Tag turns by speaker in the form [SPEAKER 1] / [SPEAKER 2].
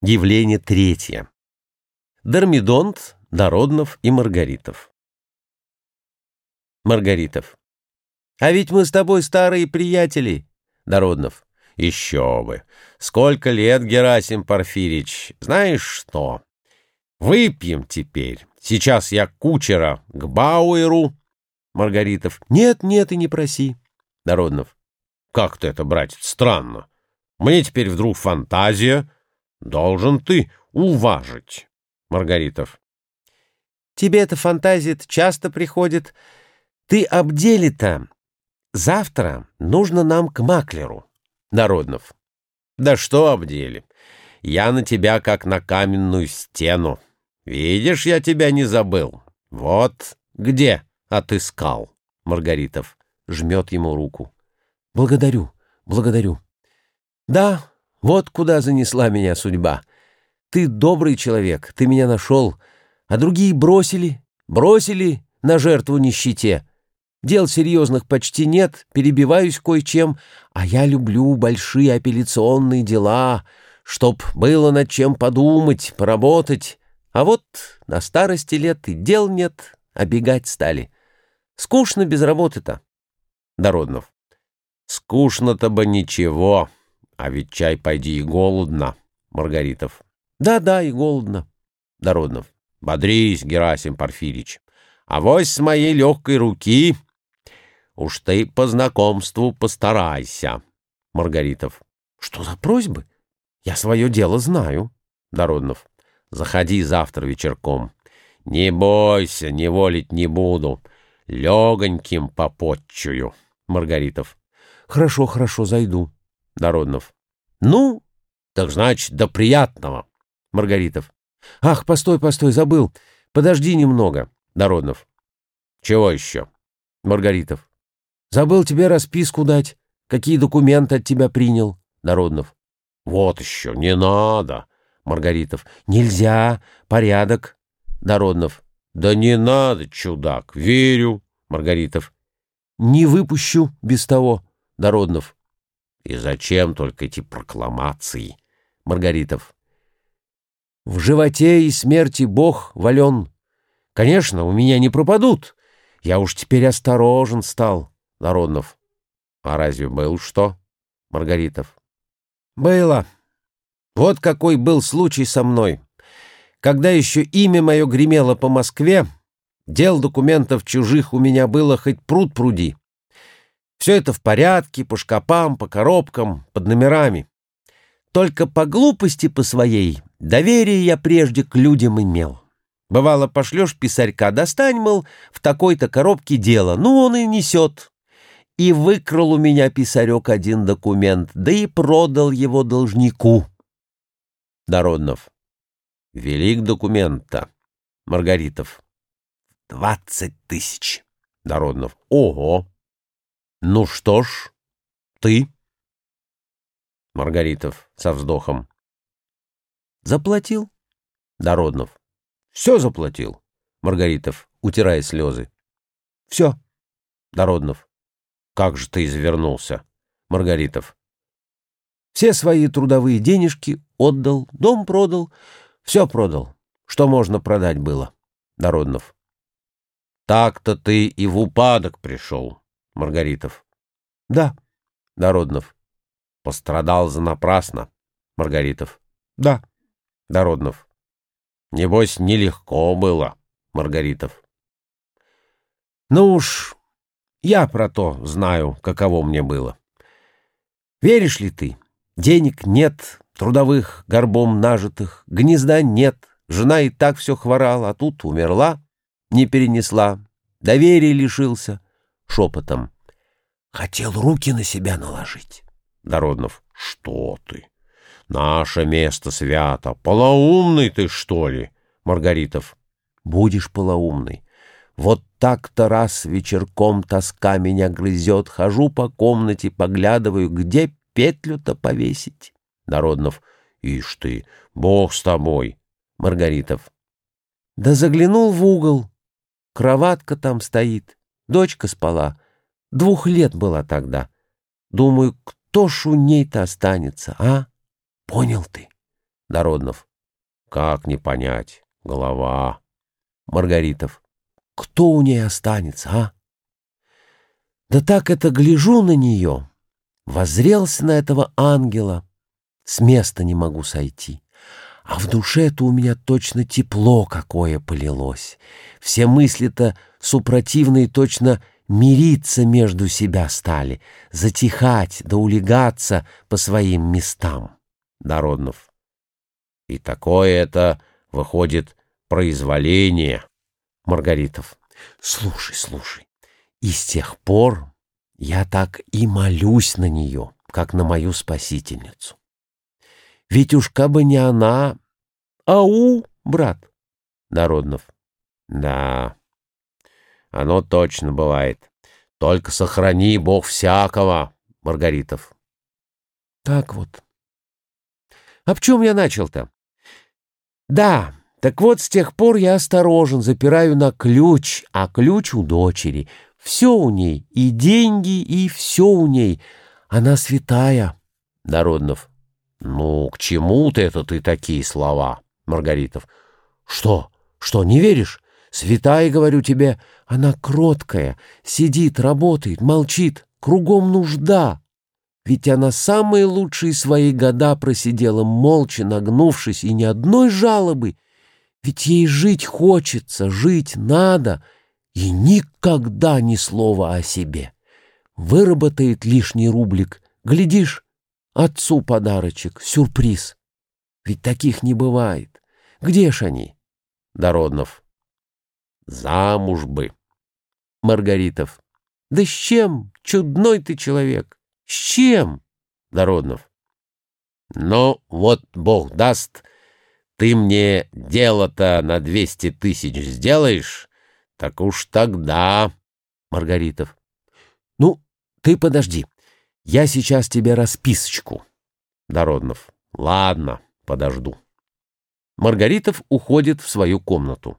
[SPEAKER 1] Явление третье. Дормидонт, Дороднов и Маргаритов. Маргаритов. А ведь мы с тобой старые приятели. Дороднов. Еще бы. Сколько лет, Герасим Порфирич. Знаешь что? Выпьем теперь. Сейчас я кучера к Бауэру. Маргаритов. Нет, нет, и не проси. Дороднов. Как ты это, братец, странно. Мне теперь вдруг фантазия Должен ты уважить, Маргаритов.
[SPEAKER 2] Тебе эта фантазия часто приходит. Ты об деле-то. Завтра нужно нам к маклеру.
[SPEAKER 1] Народнов. Да что об деле? Я на тебя как на каменную стену. Видишь, я тебя не забыл. Вот где отыскал. Маргаритов жмет ему руку.
[SPEAKER 2] Благодарю, благодарю. Да, вот куда занесла меня судьба. Ты добрый человек, ты меня нашел, а другие бросили, бросили на жертву нищете. Дел серьезных почти нет, перебиваюсь кое-чем, а я люблю большие апелляционные дела, чтоб было над чем подумать, поработать. А вот на старости лет и дел нет, а бегать стали. Скучно без работы-то.
[SPEAKER 1] Дороднов. Скучно-то бы ничего. А ведь чай пойди и голодно, Маргаритов.
[SPEAKER 2] Да-да, и голодно.
[SPEAKER 1] Дороднов. Бодрись, Герасим Порфирич. А вось с моей легкой руки уж ты по знакомству постарайся. Маргаритов.
[SPEAKER 2] Что за просьбы? Я свое дело знаю.
[SPEAKER 1] Дороднов. Заходи завтра вечерком. Не бойся, не волить не буду. Легоньким попотчую. Маргаритов.
[SPEAKER 2] Хорошо, хорошо, зайду.
[SPEAKER 1] Народнов. Ну, так значит, до приятного.
[SPEAKER 2] Маргаритов. Ах, постой, постой, забыл. Подожди немного.
[SPEAKER 1] Народнов. Чего еще?
[SPEAKER 2] Маргаритов. Забыл тебе расписку дать. Какие документы от тебя принял?
[SPEAKER 1] Народнов. Вот еще, не надо.
[SPEAKER 2] Маргаритов. Нельзя, порядок.
[SPEAKER 1] Народнов. Да не надо, чудак, верю.
[SPEAKER 2] Маргаритов. Не выпущу без того.
[SPEAKER 1] Народнов. И зачем только эти прокламации?
[SPEAKER 2] Маргаритов. В животе и смерти Бог вален. Конечно, у меня не пропадут. Я уж теперь осторожен стал.
[SPEAKER 1] Народнов. А разве был что?
[SPEAKER 2] Маргаритов. Было. Вот какой был случай со мной. Когда еще имя мое гремело по Москве, дел документов чужих у меня было хоть пруд пруди. Все это в порядке, по шкапам, по коробкам, под номерами. Только по глупости по своей доверие я прежде к людям имел. Бывало, пошлешь писарька, достань, мол, в такой-то коробке дело, ну он и несет. И выкрал у меня писарек один документ, да и продал его должнику.
[SPEAKER 1] Народнов. Велик документ-то.
[SPEAKER 2] Маргаритов. Двадцать тысяч.
[SPEAKER 1] Народнов. Ого! Ну что ж, ты? Маргаритов со вздохом.
[SPEAKER 2] Заплатил?
[SPEAKER 1] Дороднов. Все заплатил. Маргаритов, утирая слезы.
[SPEAKER 2] Все.
[SPEAKER 1] Дороднов. Как же ты извернулся? Маргаритов.
[SPEAKER 2] Все свои трудовые денежки отдал, дом продал, все продал, что можно продать было.
[SPEAKER 1] Дороднов. Так-то ты и в упадок пришел. Маргаритов.
[SPEAKER 2] Да.
[SPEAKER 1] Дороднов. Пострадал за напрасно. Маргаритов.
[SPEAKER 2] Да.
[SPEAKER 1] Дороднов. Небось, нелегко было. Маргаритов.
[SPEAKER 2] Ну уж, я про то знаю, каково мне было. Веришь ли ты, денег нет, трудовых горбом нажитых, гнезда нет, жена и так все хворала, а тут умерла, не перенесла, доверия лишился — шепотом. Хотел руки на себя наложить.
[SPEAKER 1] Народнов. Что ты? Наше место свято. Полоумный ты, что ли? Маргаритов.
[SPEAKER 2] Будешь полоумный. Вот так-то раз вечерком тоска меня грызет, хожу по комнате, поглядываю, где петлю-то повесить.
[SPEAKER 1] Народнов. Ишь ты, бог с тобой.
[SPEAKER 2] Маргаритов. Да заглянул в угол. Кроватка там стоит. Дочка спала. Двух лет была тогда. Думаю, кто ж у ней-то останется, а? Понял ты?
[SPEAKER 1] Дороднов. Как не понять? Голова.
[SPEAKER 2] Маргаритов. Кто у ней останется, а? Да так это гляжу на нее. Возрелся на этого ангела. С места не могу сойти. А в душе-то у меня точно тепло какое полилось. Все мысли-то супротивные точно мириться между себя стали, затихать да улегаться по своим местам.
[SPEAKER 1] Народнов. И такое это, выходит, произволение.
[SPEAKER 2] Маргаритов. Слушай, слушай, и с тех пор я так и молюсь на нее, как на мою спасительницу. Ведь уж кабы не она... Ау, брат!
[SPEAKER 1] Народнов. Да, оно точно бывает. Только сохрани, Бог, всякого, Маргаритов.
[SPEAKER 2] Так вот. А в чем я начал-то? Да, так вот с тех пор я осторожен, запираю на ключ, а ключ у дочери. Все у ней, и деньги, и все у ней. Она святая.
[SPEAKER 1] Народнов. «Ну, к чему-то это ты такие слова?» Маргаритов.
[SPEAKER 2] «Что? Что, не веришь? Святая, говорю тебе, она кроткая, сидит, работает, молчит, кругом нужда. Ведь она самые лучшие свои года просидела, молча нагнувшись, и ни одной жалобы. Ведь ей жить хочется, жить надо, и никогда ни слова о себе. Выработает лишний рублик, глядишь, Отцу подарочек, сюрприз. Ведь таких не бывает. Где ж они?
[SPEAKER 1] Дороднов. Замуж бы.
[SPEAKER 2] Маргаритов. Да с чем? Чудной ты человек. С чем?
[SPEAKER 1] Дороднов. Но вот Бог даст, ты мне дело-то на двести тысяч сделаешь, так уж тогда...
[SPEAKER 2] Маргаритов. Ну, ты подожди. Я сейчас тебе расписочку.
[SPEAKER 1] Дороднов. Ладно, подожду.
[SPEAKER 2] Маргаритов уходит в свою комнату.